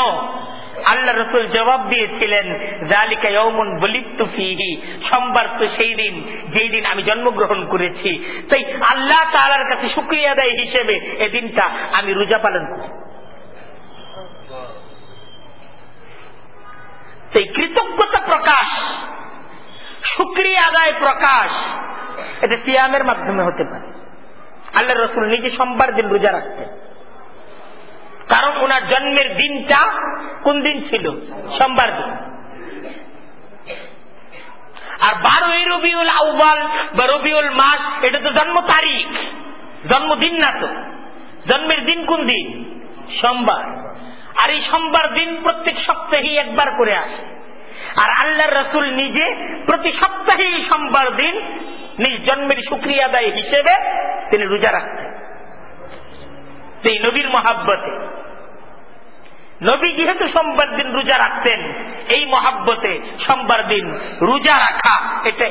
আল্লাহ রসুল জবাব দিয়েছিলেন, জালিকা ইয়মুন বলিপ্তু ফিহি। সোমবার তো সেই দিন, যেই দিন আমি জন্মগ্রহণ করেছি। তাই আল্লাহ তাআলার কাছে শুক্রিয়া দেয় হিসেবে এই দিনটা আমি রোজা পালন করি। সেই কৃতজ্ঞতা প্রকাশ, শুক্রিয়া আদায় প্রকাশ, এটা সিয়ামের মাধ্যমে হতে পারে। আল্লাহ রসুল নিজে সোমবার দিন রোজা রাখতেন। কারণ ওনার জন্মের দিনটা কোন দিন ছিল? সোমবার দিন। আর বারোই রবিউল আউবাল বা রবিউল মাস, এটা তো জন্ম তারিখ, জন্মদিন না তো। জন্মের দিন কোন দিন? সোমবার। আর এই সোমবার দিন প্রত্যেক সপ্তাহে একবার করে আসে। আর আল্লাহর রসুল নিজে প্রতি সপ্তাহে সোমবার দিন নিজ জন্মের সুক্রিয়া আদায় হিসেবে তিনি রোজা রাখতেন। সেই নবীর মহাব্বতে। নবী যেহেতু সোমবার দিন রোজা রাখতেন, এই মহাব্বতে সোমবার দিন রোজা রাখা এটা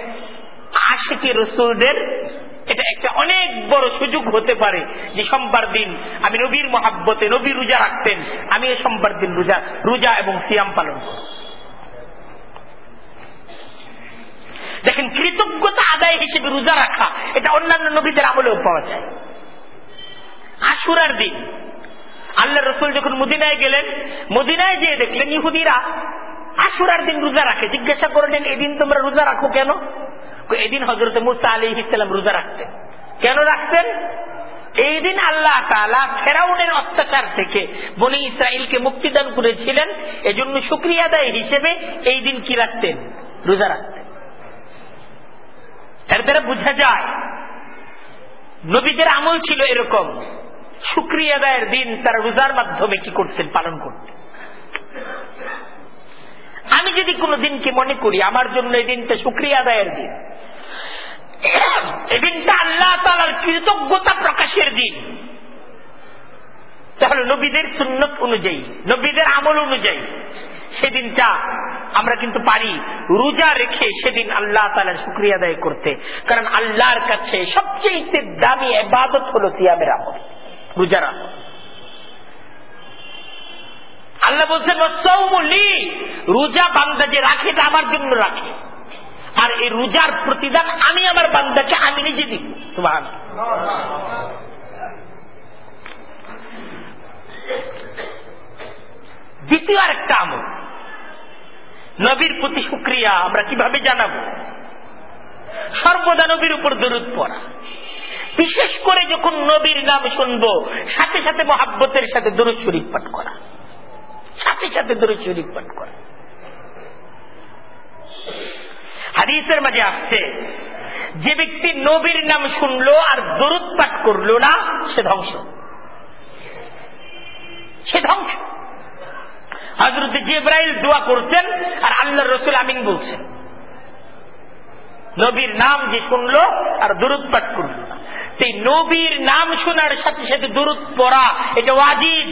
আশিকি রসুলদের এটা একটা অনেক বড় সুযোগ হতে পারে যে সোমবার দিন আমি নবীর মহাব্বতে নবী রোজা রাখতেন আমি এই সোমবার দিন রোজা রোজা এবং সিয়াম পালন করব দেখেন কৃতজ্ঞতা আদায় হিসেবে রোজা রাখা, এটা অন্যান্য নবীদের আমলেও পাওয়া যায়। আশুরার দিন আল্লাহ রসুল যখন মদিনায় গেলেন, মদিনায় যেয়ে দেখলেন ইহুদিরা আশুরার দিন রোজা রাখে। জিজ্ঞাসা করলেন, এদিন তোমরা রোজা রাখো কেন? এদিন হজরত মুসা আলী ইসলাম রোজা রাখতেন। কেন রাখতেন? এই দিন আল্লাহ তালা ফেরাউনের অত্যাচার থেকে বনি ইসরায়েলকে মুক্তিদান করেছিলেন। এজন্য সুক্রিয়া আদায় হিসেবে এই দিন কি রাখতেন? রোজা রাখতেন। এর দ্বারা বোঝা যায়। নবীদের আমল ছিল এরকম। শুক্রিয়া আদায়ের দিন তারা রোজার মাধ্যমে কি করতেন পালন করতেন আমি যদি কোনো দিনকে মনে করি, আমার জন্য এই দিনটা শুক্রিয়া আদায়ের দিন। এই দিনটা আল্লাহ তালার কৃতজ্ঞতা প্রকাশের দিন। তাহলে নবীদের সুন্নত অনুযায়ী, নবীদের আমল অনুযায়ী সেদিনটা আমরা কিন্তু পারি। রোজা রেখে সেদিন আল্লাহ তালার শুক্রিয়া আদায় করতে। কারণ আল্লাহর কাছে সবচেয়ে দামি এবাদত হলো সিয়ামের আমল, রোজার আমল। আল্লাহ বলছেন রোজা বান্দা যে রাখে, এটা আমার জন্য রাখে। আর এই রোজার প্রতিদান আমি আমার বান্দাকে আমি নিজে দিব। সুভান দ্বিতীয় আরেকটা আমল। নবীর প্রতি সুক্রিয়া আমরা কীভাবে জানাব? সর্বদা নবীর উপর দরুদ পড়া। বিশেষ করে যখন নবীর নাম শুনব, সাথে সাথে মহাব্বতের সাথে দরুদ শরীফ পাঠ করা। সাথে সাথে দরুদ শরীফ পাঠ করা। হাদিসের মাঝে আসছে, যে ব্যক্তি নবীর নাম শুনলো আর দরুদ পাঠ করল না, সে ধ্বংস। সে ধ্বংস। হজরত জিব্রাইল দোয়া করছেন আর আল্লাহ রসুল আমিন বলছেন। নবীর নাম যে শুনলো আর দরুদ পাঠ করল। সেই নবীর নাম শোনার সাথে সাথে দরুদ পড়া, এটা ওয়াজিব,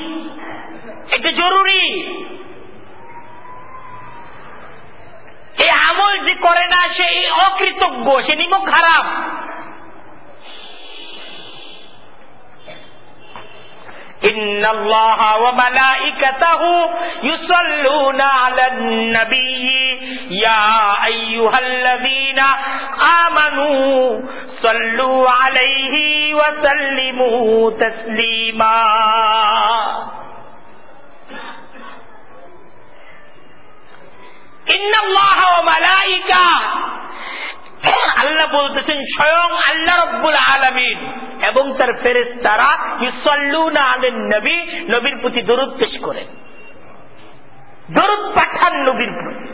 এটা জরুরি। এই আমল যে করে না, সে অকৃতজ্ঞ, সে নিমক খারাপ إن الله وملائكته يصلون على النبي. يا أيها الذين آمنوا صلوا عليه وسلموا تسليما. إن الله وملائكة আল্লাহ বলতেছেন, স্বয়ং আল্লাহ রব্বুল আলমিন। এবং তার ফেরেস তারা ইউসল্লুনা আলেন নবী, নবীর প্রতি দরুদ পেশ করেন। দরুদ পাঠান নবীর প্রতি।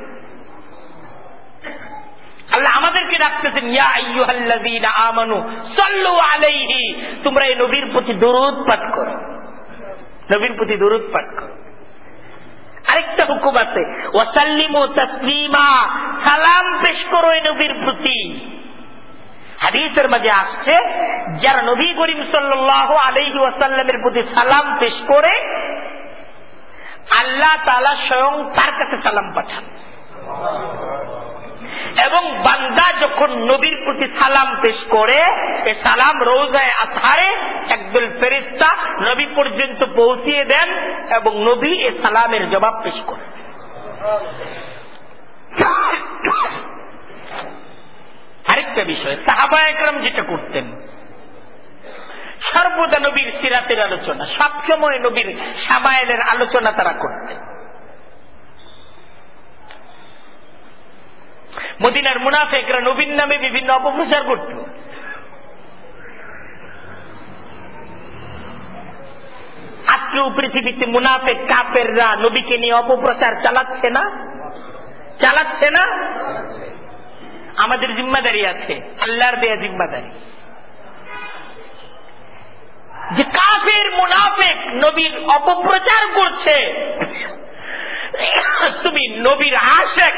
আল্লাহ আমাদেরকে ডাকতেছেন আমানু, সাল্লু আলাইহি, তোমরা এই নবীর প্রতি দরুদ পাঠ করো। নবীর প্রতি দরুদ পাঠ করো। হুকুম আছে। ওয়াসাল্লিমু তাসলিমা, সালাম পেশ করো নবীর প্রতি। হাদিসের মাঝে আসছে, যারা নবী করিম সাল্লাল্লাহু আলহি ওয়াসাল্লামের প্রতি সালাম পেশ করে আল্লাহ তালা স্বয়ং তার কাছে সালাম পাঠান। এবং বান্দা যখন নবীর প্রতি সালাম পেশ করে, এ সালাম রোজায় আধারে একদল ফেরিস্তা নবী পর্যন্ত পৌঁছিয়ে দেন এবং নবী এ সালামের জবাব পেশ করে আরেকটা বিষয়, সাহাবা একরম যেটা করতেন, সর্বদা নবীর সিরাতের আলোচনা, সবসময় নবীর সামায়েলের আলোচনা তারা করতেন। মদিনার মুনাফেকরা নবীর নামে বিভিন্ন অপপ্রচার করত। আজকেও পৃথিবীতে মুনাফেক কাপেররা নবীকে নিয়ে অপপ্রচার চালাচ্ছে না? চালাচ্ছে না? আমাদের জিম্মাদারি আছে, আল্লাহর দেয়া জিম্মাদারি। যে কাফের, মুনাফেক নবীর অপপ্রচার করছে, তুমি নবীর আশেক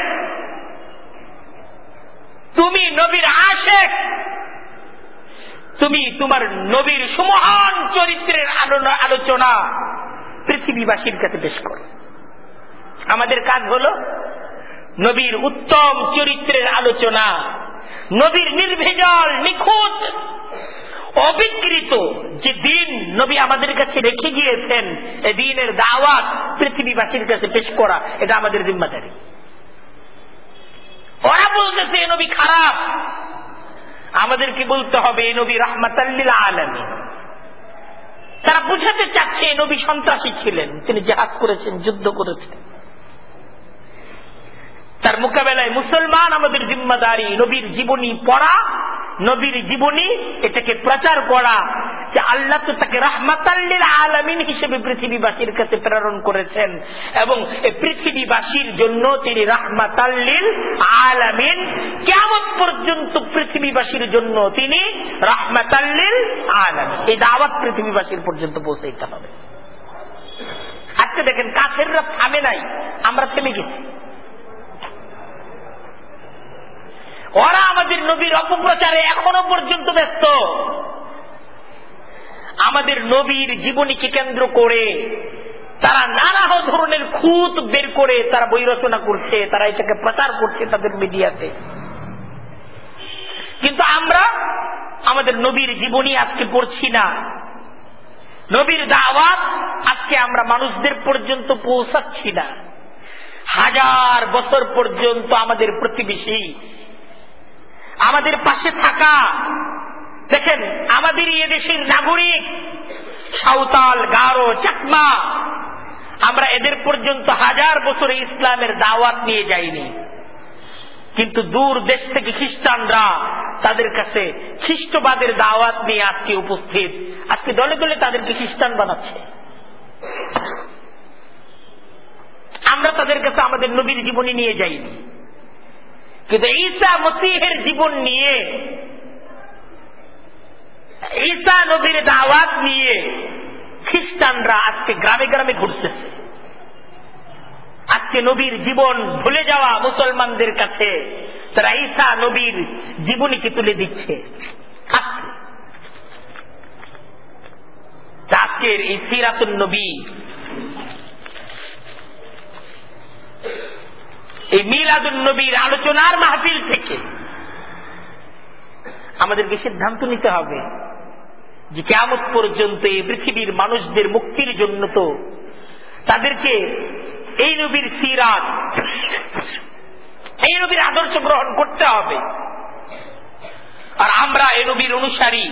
তুমি নবীর আশেক তুমি তোমার নবীর সুমহান চরিত্রের আলোচনা পৃথিবীবাসীর কাছে পেশ করো। আমাদের কাজ হল নবীর উত্তম চরিত্রের আলোচনা। নবীর নির্ভেজল, নিখুঁত, অবিকৃত যে দিন নবী আমাদের কাছে রেখে গিয়েছেন, এ দিনের দাওয়াত পৃথিবীবাসীর কাছে পেশ করা, এটা আমাদের জিম্মাদারি। বলতেছে, এ নবী খারাপ। আমাদেরকে বলতে হবে, এ নবী রাহমাতাল্লিল আলমী তারা বুঝাতে চাচ্ছে, এ নবী সন্ত্রাসী ছিলেন। তিনি জাহাজ করেছেন, যুদ্ধ করেছেন। তার মোকাবেলায় মুসলমান আমাদের জিম্মাদারি, নবীর জীবনী পড়া নবীর জীবনী এটাকে প্রচার করা যে আল্লাহ তো তাকে রাহমাতাল্লিল আলমিন হিসেবে পৃথিবীবাসীর কাছে প্রেরণ করেছেন এবং পৃথিবীবাসীর জন্য তিনি রাহমাতাল্লিল আলামিন কেমন পর্যন্ত পৃথিবীবাসীর জন্য তিনি রাহমাতাল্লিল আলামিন। এই দাওয়াত পৃথিবীবাসীর পর্যন্ত পৌঁছাইতে হবে। আজকে দেখেন কাফেররা থামে নাই, আমরা থেমে গেছি। ওরা আমাদের নবীর অপপ্রচারে এখনও পর্যন্ত ব্যস্ত। আমাদের নবীর জীবনীকে কেন্দ্র করে তারা নানা ধরনের খুঁত বের করে তারা বই রচনা করছে, তারা এটাকে প্রচার করছে তাদের মিডিয়াতে। কিন্তু আমরা আমাদের নবীর জীবনী আজকে পড়ছি না। নবীর দাওয়াত আজকে আমরা মানুষদের পর্যন্ত পৌঁছাচ্ছি না। হাজার বছর পর্যন্ত আমাদের প্রতিবেশী আমাদের পাশে থাকা। দেখেন, আমাদের এ দেশের নাগরিক, সাঁওতাল, গারো, চাকমা, আমরা এদের পর্যন্ত হাজার বছরে ইসলামের দাওয়াত নিয়ে যাইনি। কিন্তু দূর দেশ থেকে খ্রিস্টানরা তাদের কাছে খ্রিস্টবাদের দাওয়াত নিয়ে আজকে উপস্থিত। আজকে দলে দলে তাদেরকে খ্রিস্টান বানাচ্ছে। আমরা তাদের কাছে আমাদের নবীর জীবনী নিয়ে যাইনি। কিন্তু ঈসা মসিহের জীবন নিয়ে, ঈসা নবীর দাওয়াত নিয়ে খ্রিস্টানরা আজকে গ্রামে গ্রামে ঘুরতেছে। আজকে নবীর জীবন ভুলে যাওয়া মুসলমানদের কাছে তারা ঈসা নবীর জীবনীকে তুলে দিচ্ছে। আজকের এই সিরাতুল নবী এই মিলাদুল নবীর আলোচনার মাহফিল থেকে আমাদেরকে সিদ্ধান্ত নিতে হবে যে কেমন পর্যন্ত এই পৃথিবীর মানুষদের মুক্তির জন্য তো তাদেরকে এই নবীর সিরাত, এই নবীর আদর্শ গ্রহণ করতে হবে। আর আমরা এ নবীর অনুসারী,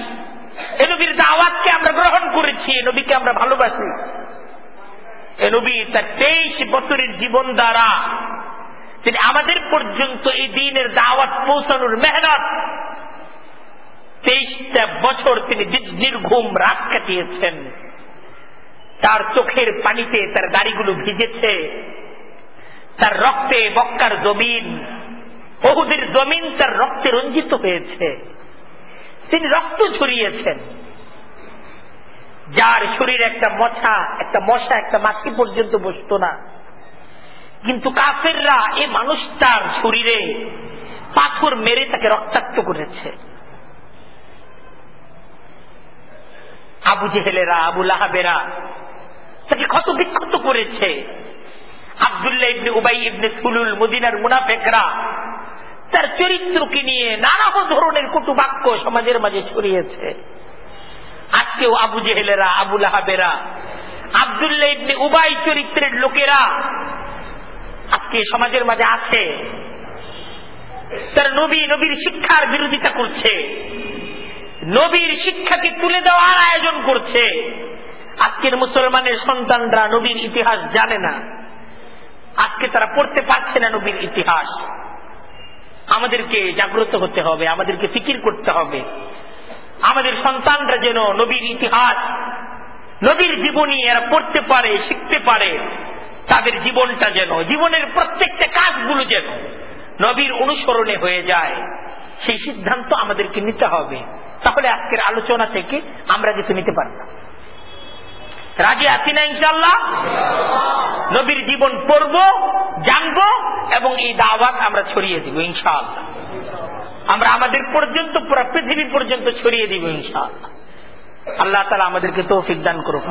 এ নবীর দাওয়াতকে আমরা গ্রহণ করেছি, এ নবীকে আমরা ভালোবাসি। এ নবী তার তেইশ বছরের জীবন দ্বারা তিনি আমাদের পর্যন্ত এই দিনের দাওয়াত পৌঁছানোর মেহনত। তেইশটা বছর তিনি নির্ঘুম রাত কাটিয়েছেন। তার চোখের পানিতে তার গাড়িগুলো ভিজেছে। তার রক্তে বক্কার জমিন, বহুদের জমিন তার রক্তে রঞ্জিত হয়েছে। তিনি রক্ত ছড়িয়েছেন যার শরীরে একটা মশা একটা মশা, একটা মাছি পর্যন্ত বসত না। কিন্তু কাফেররা এ মানুষটার শরীরে পাথর মেরে তাকে রক্তাক্ত করেছে। আবু জেহেলেরা, আবু লাহাবেরা তাকে ক্ষত বিক্ষত করেছে। আবদুল্লাহ ইবনে উবাই ইবনে সুলুল, মদিনার মুনাফেকরা তার চরিত্রকে নিয়ে নানা ধরনের কটু বাক্য সমাজের মাঝে ছড়িয়েছে। আজকেও আবু জেহেলেরা, আবু লাহাবেরা, আবদুল্লাহ ইবনে উবাই চরিত্রের লোকেরা আজকে সমাজের মাঝে আছে। তার নবী নবীর শিক্ষার বিরোধিতা করছে। নবীর শিক্ষাকে তুলে দেওয়ার আয়োজন করছে। আজকের মুসলমানের সন্তানরা নবীর ইতিহাস জানে না। আজকে তারা পড়তে পারছে না নবীর ইতিহাস। আমাদেরকে জাগ্রত হতে হবে, আমাদেরকে ফিকির করতে হবে। আমাদের সন্তানরা যেন নবীর ইতিহাস, নবীর জীবনী এরা পড়তে পারে, শিখতে পারে। তাদের জীবনটা যেন, জীবনের প্রত্যেকটা কাজগুলো যেন নবীর অনুসরণে হয়ে যায়। সেই সিদ্ধান্ত আমাদেরকে নিতে হবে। তাহলে আজকের আলোচনা থেকে আমরা কিছু নিতে পারতাম রাজি আছি না ইনশাল্লাহ নবীর জীবন পড়ব, জানব এবং এই দাওয়াত আমরা ছড়িয়ে দিব ইনশাআল্লাহ। আমরা আমাদের পর্যন্ত, পুরো পৃথিবী পর্যন্ত ছড়িয়ে দিব ইনশাআল্লাহ। আল্লাহ তালা আমাদেরকে তৌফিক দান করুক।